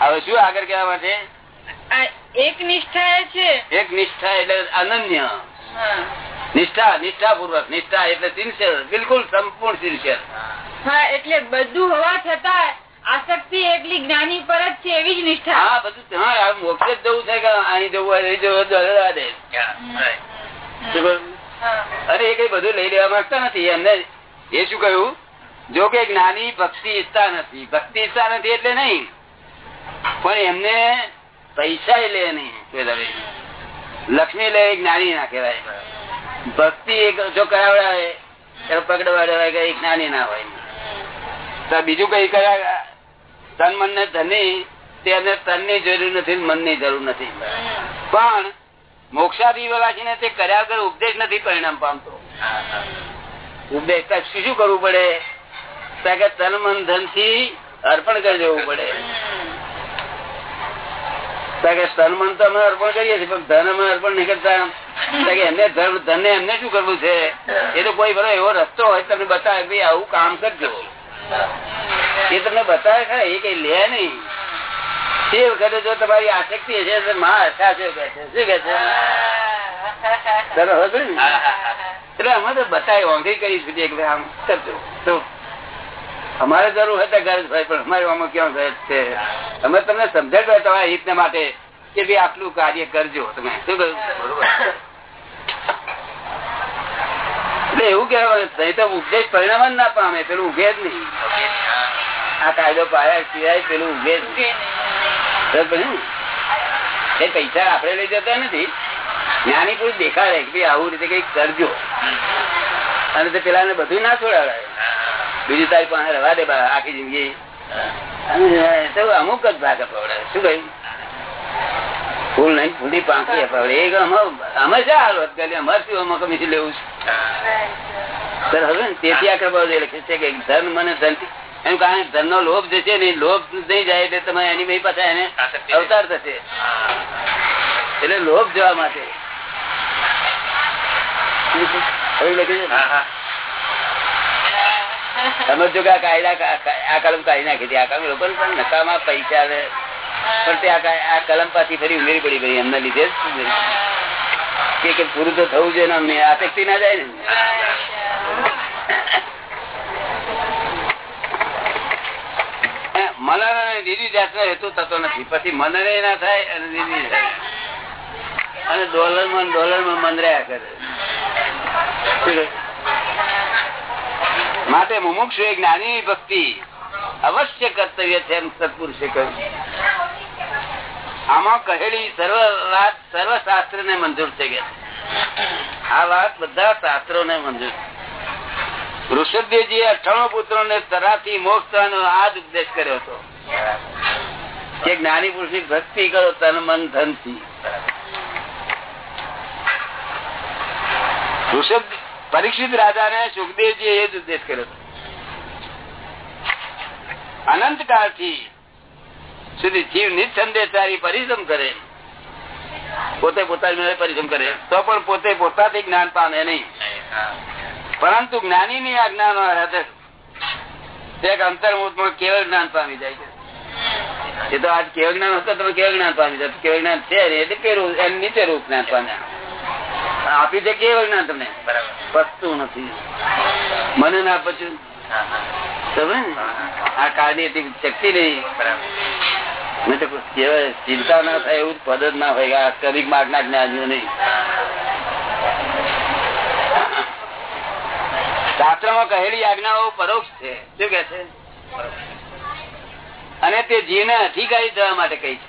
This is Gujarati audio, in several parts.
હવે શું આગળ કેવા માટે? એક નિષ્ઠા છે. એક નિષ્ઠા એટલે અનન્ય. નિષ્ઠા નિષ્ઠા પૂર્વક નિષ્ઠા એટલે સિન્સિયર બિલકુલ સંપૂર્ણ સિન્સિયર હા એટલે બધું હોવા છતાં આસક્તિ એટલી જ્ઞાની પર જ છે એવી જ નિષ્ઠા. હા બધું હા મોક્ષ જ જવું છે કે અહીં જવું અહીં જવું દે. અરે એ કઈ બધું લઈ લેવા માંગતા નથી. એમને એ શું કહ્યું? જો કે જ્ઞાની ભક્તિ ઈચ્છતા નથી. ભક્તિ ઈચ્છતા નથી એટલે નહીં. પણ એમને પૈસા લે નહીં લક્ષ્મી લે જ્ઞાની ના કહેવાય. ભક્તિ જો કરાવડાવે, તો પકડવાડે કે જ્ઞાની ના હોય. બીજું કઈ કરા તન મન ને ધની તેને તનની જરૂર નથી મનની જરૂર નથી. પણ મોક્ષાદી વાળા તે કર્યા વગર ઉપદેશ નથી પરિણામ પામતો. ઉપદેશ શું શું કરવું પડે? તન મન ધનથી અર્પણ કરી દેવું પડે. કે મન તો અમે અર્પણ કરીએ છીએ પણ ધન અમે અર્પણ નહીં કરતા કે એમને ધન ધન ને એમને શું કરવું છે? એ તો કોઈ બરો એવો રસ્તો હોય તમને બતાવે કે ભાઈ આવું કામ કરજો. એ તમને બતાવે ખરા એ કઈ લે નહીં. તે વખતે જો તમારી આસક્તિ હશે મા હસા છે? કે છે શું કે છે? એટલે અમે તો બતાવી વાંધી કરી સુધી એટલે આમ કરજો. તો અમારે જરૂર હતા તો ગરજ હોય, પણ અમારે આમાં ક્યાં ગરજ છે? અમે તમને સમજાવ્યા તમારા હિતને માટે કે ભાઈ આટલું કાર્ય કરજો તમે. શું કહ્યું? એટલે એવું કહેવાય નહીં તો ઉપદેશ પરિણામ જ ના પામે, પેલું ઉગે જ નહીં. આ કાયદો પાયા સિવાય પેલું ઉગે જ નહીં. એ પૈસા આપણે લઈ જતા નથી. જ્ઞાની પુરુષ દેખાડે કે આવું રીતે કંઈક કરજો. અને તે પેલા ને બધું ના છોડાવે બીજી તારીખ પાસે રવા દે આખી જિંદગી. અમુક જ ભાગ અપાવડાવે શું કહ્યું? ફૂલ નહીં ફૂલી પાંખી અપાવડે એ અમે શા હાલત કરી અમારે શું અમે કમી લેવું છે. હવે તેથી આ ખબર લખે છે કે ધન મને ધન એમ કારણ ધન નો લોભ જે છે ને લોભ નહીં જાય એટલે તમે એની ભાઈ પાછા એને અવતાર થશે. એટલે લોભ જવા માટે. લખ્યું છે? સમજો કે આ કાયદા આ કલમ કાઢી નાખી આ કલમ લોકો પણ નકામાં પૈસા પણ તે આ કલમ પાછી ફરી ઉમેરી પડી ગઈ. એમના લીધે કે પૂરું તો થવું જોઈએ ને અમને. આસક્તિ ના જાય ને. મનન અને નિધિ જાતનો હેતુ થતો નથી. પછી મનન ના થાય અને થાય. અને ડોલરમાં ડોલરમાં મન રહ્યા કરે? માટે મુમુક્ષુ એ જ્ઞાની ભક્તિ અવશ્ય કર્તવ્ય છે એમ સત્પુરુષે કહ્યું. આમાં કહેલી સર્વ વાત, સર્વ શાસ્ત્ર ને મંજૂર છે કે આ વાત બધા શાસ્ત્રો ને મંજૂર. ઋષભદેવજી અઠાણું પુત્રો ને તરાથી મોક્ષ આ જ ઉપદેશ કર્યો હતો. કે જ્ઞાની પુરુષની ભક્તિ કરો તન મન ધનથી ઋષભ પરીક્ષિત રાજા ને સુખદેવજી એ જ ઉપદેશ કર્યો હતો અનંત કાળથી સુધી જીવ નિસંદેશારી પરિશ્રમ કરે પોતે પોતાની મેળે પરિશ્રમ કરે તો પણ પોતે પોતાથી જ્ઞાન પામે નહીં પરંતુ જ્ઞાની ની આજ્ઞા નો આધાર એક અંતર્મુખમાં કેવળ જ્ઞાન પામી જાય છે એ તો આજ કેવળ જ્ઞાન હતો તમે કેવળ જ્ઞાન પામી જાય કેવળ જ્ઞાન છે ને એટલે કેવું એમ નીચે રૂપ જ્ઞાન પામ્યા આપી દે કેવું જ્ઞાન તમને? પસતું નથી. મને ના પચ્યું તમે? આ કાળની શક્તિ નહીં. મેં ચિંતા ના થાય એવું પદ જ ના હોય આ કવિક માર્ગ ના જ્ઞાનીઓ નહીં. શાસ્ત્રમાં કહેલી આજ્ઞાઓ પરોક્ષ છે. શું કે છે? અને તે જીવને અધિકારી થવા માટે કઈ છે.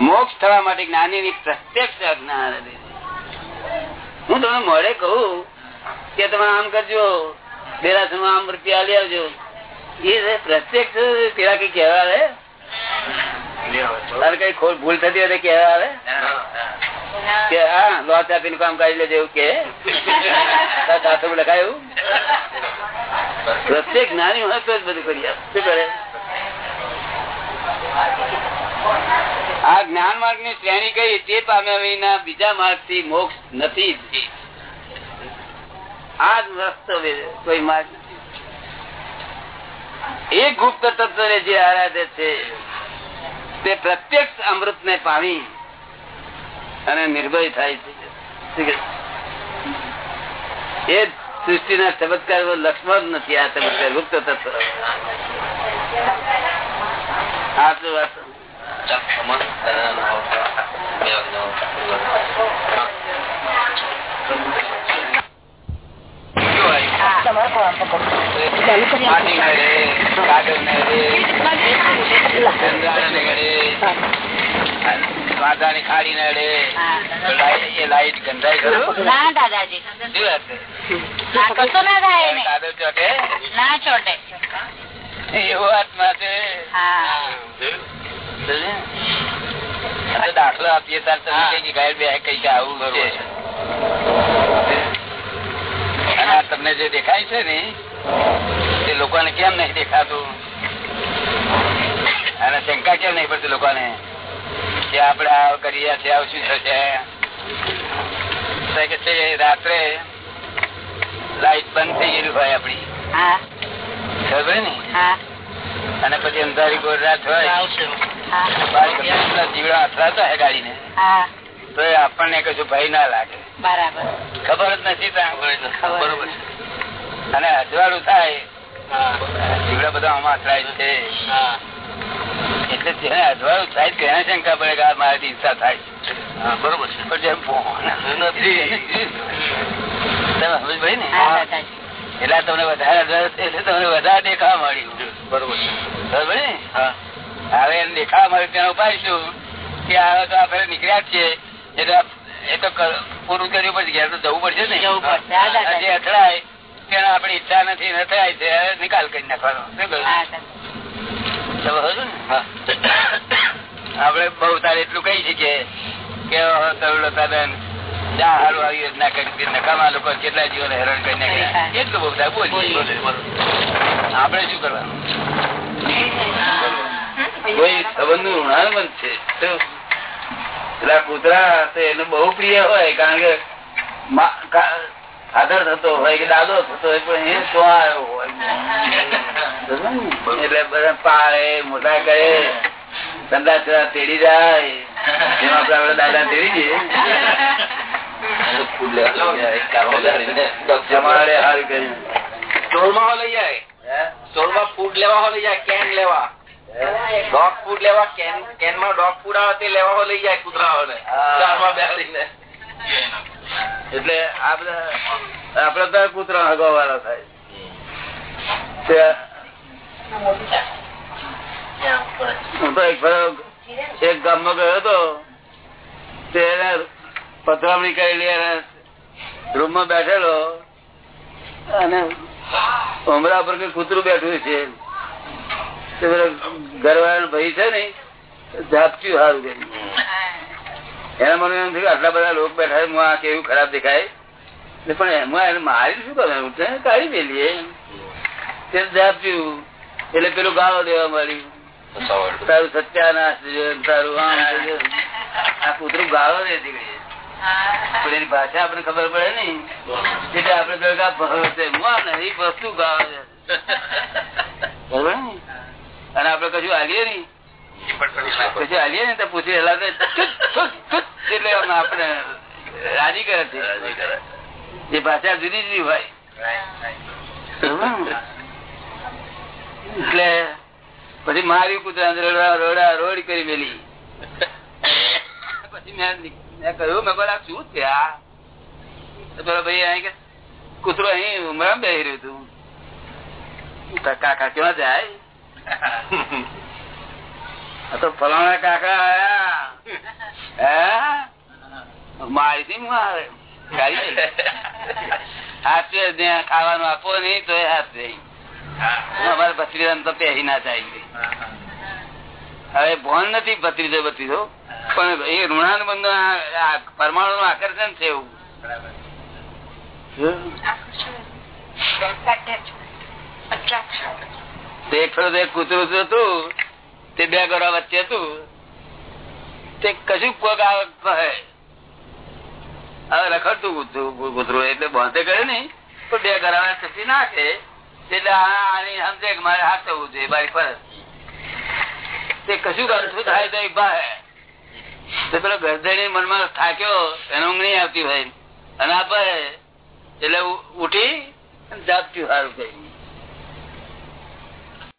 મોક્ષ થવા માટે જ્ઞાની ની પ્રત્યક્ષ આજ્ઞા હું તમને મોડે કહું કે તમે આમ કરજો બેરાસર આમ રૂપિયા લઈ આવજો. એ પ્રત્યક્ષ પેલા કઈ કહેવા આવે? ભૂલ થતી હોય કહેવા આવે? કે હા લોચ આપીને કામ કાઢી લેજો એવું કે તારા લખાયું પ્રત્યેક જ્ઞાની હોય બધું કરી આપે. શું કરે? આ જ્ઞાન માર્ગની શ્રેણી કઈ તે પામ્યા વિના બીજા માર્ગથી મોક્ષ નથી આ જ રસ્તો કોઈ માર્ગ એ ગુપ્ત તત્વ જે આરાધે છે, તે પ્રત્યક્ષ અમૃત ને પામી અને નિર્ભય થાય છે. એ સૃષ્ટિના ચમત્કાર લક્ષ્મણ નથી આ ચમત્કાર, ગુપ્ત તત્વ. આટલું વાત માટી ને રે, કાગળ ને રે, ચંદ્રાને ઘડે, વાંધાની ખાડી ને રે, તો લાઈ- એ લાઈટ ગંધાઈ ખરું? ના દાદાજી? ના ચોટે? એવો આત્મા છે હા. દાખલો આપીએ તાર તમે ગાયબ બે કઈ આવું છે. અને આ તમને જે દેખાય છે ને તે લોકોને કેમ નહીં દેખાતું? અને શંકા કેમ નહીં પડતી લોકોને? કે આપણે આ કરીએ છીએ આવું શું થશે? કે છે રાત્રે લાઈટ બંધ થઈ ગયેલી હોય આપણી. હા. ખબર ને? અને પછી અંધારી ગોળ રાત હોય. જીવડા અથડાતા હા. તો એ આપણને કશું ભય ના લાગે. બરાબર. ખબર જ નથી બરોબર અને અજવાળું થાય જીવડા બધા આમાં અથડાય છે. એટલે જેને અજવાળું થાય તેને શંકા પડે કે આ મારી ઈચ્છા થાય. બરોબર છે. પણ જેમ નથી. તમે સમજ ભાઈ ને? એટલે તમને વધારે અજવાળું છે એટલે તમને વધારે દેખાવા મળ્યું બરોબર છે બરોબર ને હા હવે કે તો આપણે નીકળ્યા છીએ. એટલે એ તો પૂરું કર્યું પછી ઘેર તો જવું પડશે ને. જે. અથડાય. તેના આપણી ઈચ્છા નથી ન થાય છે નિકાલ કરી નાખવાનો? આપણે બહુ તારે એટલું કહી શકીએ કે હવે તરુણ હારું આવી યોજના કરી નકામા લોકો કેટલા જીવન હેરાન કરી નાખ્યા. એટલું બહુ થાય. બોલીએ. આપણે શું કરવાનું? કોઈ સંબંધનું ઋણાનુબંધ છે. શું? પેલા કૂતરા તો બહુ પ્રિય હોય કારણ કે ફાધર થતો હોય કે દાદો થતો હોય પણ એ શું આવ્યો હોય એટલે બધા પાળે મોટા કરે ધંધા તેડી જાય. જેમ આપડે દાદા તેડી જઈએ ફૂડ લેવા લઈ જાય કેન લેવા. ડોગ ફૂડ લેવા કેન કેનમાં ડોગ ફૂડ આવે તે લેવા લઈ જાય કુતરાઓને. ચારમાં બેસીને. એટલે આ બધા આપડે તો કૂતરા હગવાવાળો થાય. હું તો એક એક ગામમાં ગયો હતો. તેને પધરામણી કરેલી અને રૂમમાં બેઠેલો. અને ઉમરા પર કઈ કૂતરું બેઠું છે. ઘરવાળા ભાઈ ને આટલા બધા લોકો બેઠા હું કેવું ખરાબ દેખાય? પણ એમાં મારી શું કરવાનું? કાઢી મેલીએ. તે એટલે પેલું ગાળો દેવા મળ્યું તારું સત્યાનાશ તારું. આ કૂતરું ગાળો દે ગઈ એની ભાષા આપણને ખબર પડે નઈ એટલે આપણે કહ્યું કે આ ભવ છે. હું અને આપડે કશું હાલીએ નઈ પછી હાલીએ ને તો પૂછી. એટલે આપણે રાજી કરે છે. એ ભાષા જુદી જુદી હોય. એટલે પછી મારી કૂતરા રોડા રોડા રોડ કરી મેલી. પછી મેં મેં કહ્યું મેં બોલા શું છે આ? પેલો ભાઈ અહીં કે કૂતરો અહીં ઉમરા બેસી રહ્યું હતું. કાકા કેવા જાય? તો ફલાણા કાકા આયા. મારી ત્યાં ખાવાનું આપો નહીં તો હાથ ના થાય હવે ભોન નથી ભત્રીજો ભત્રીજો, પણ એ ઋણાન બંધ પરમાણુ નું આકર્ષણ છે એવું. તે કૂતરું હતું? તે બે ગોરા વચ્ચે હતું. તે કશું કોક આવે હવે રખડતું કૂતરું એટલે બોંધે કરે ને. પણ બે ગરાવા ચપી નાખે. એટલે આની સમજે કે મારે હાથ થવું જોઈએ, મારી ફરજ. તે કશું અડધું થાય તો ભાઈ તો પેલો ગરધણી મનમાં થાક્યો, એને ઊંઘ નહીં આવતી હોય અને આપે એટલે ઉઠી અને જાપત્યું સારું કહ્યું